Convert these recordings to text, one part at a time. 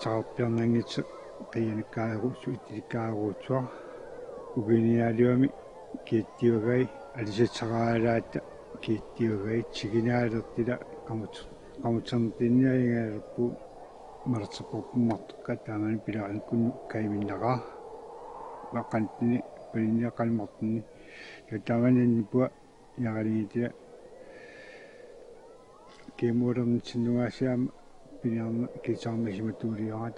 таатсаарпиарнангит qiyanikkaaruussu itilikaaruutsua uginialiumi kiittiugai алисатсараалаата кииттиугай чигинаалертила камут камутсернтинниаигаалерпу марцапорпуммартукка таамани пилаарин кунну кайминнара ваққантини палинниақалмартини тааманиннипуа ягалигитила кемуернитсиннугаасиама пилаарна кисаармасима туулиара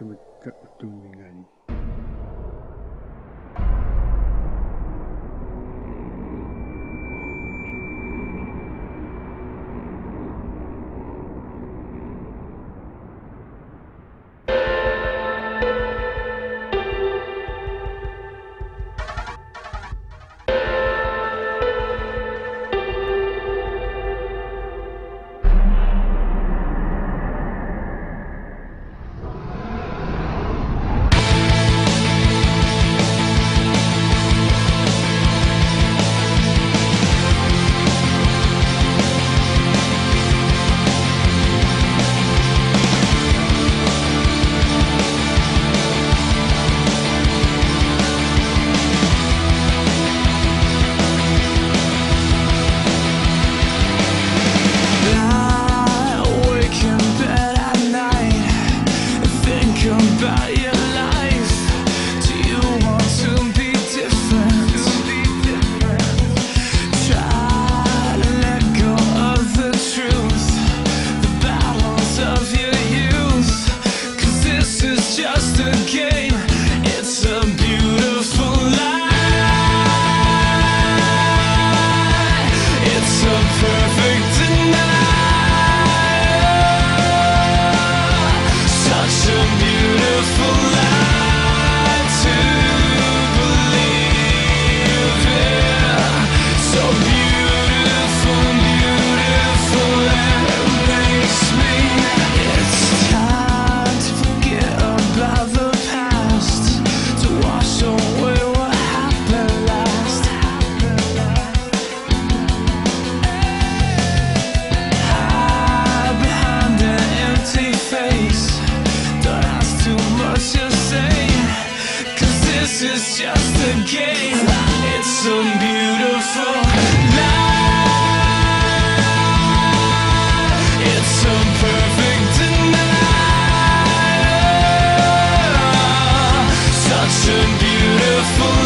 perfect tonight. beautiful. It's some perfect. Such a beautiful